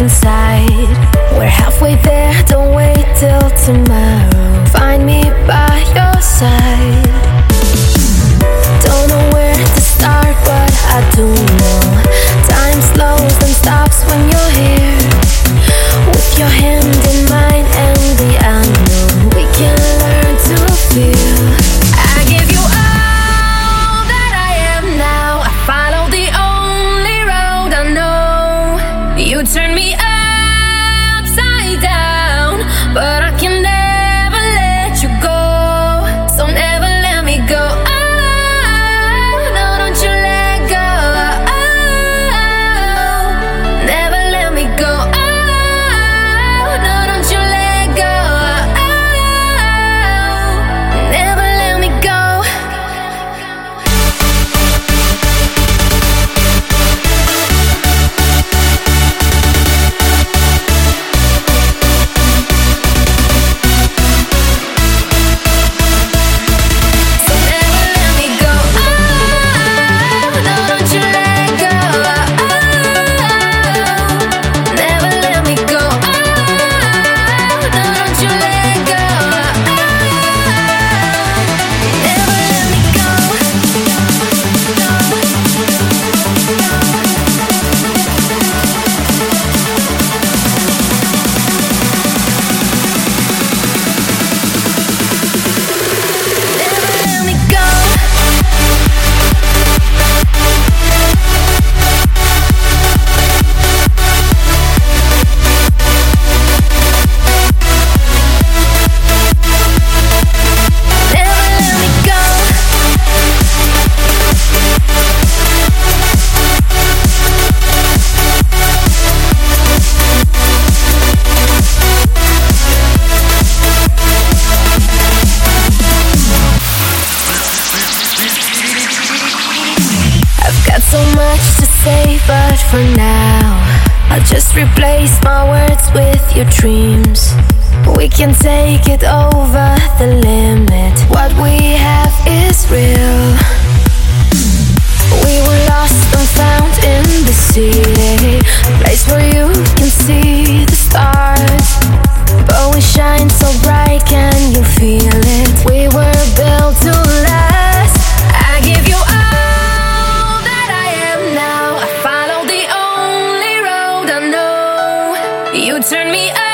inside. for now. I'll just replace my words with your dreams. We can take it over the limit. What we have is real. turn me up.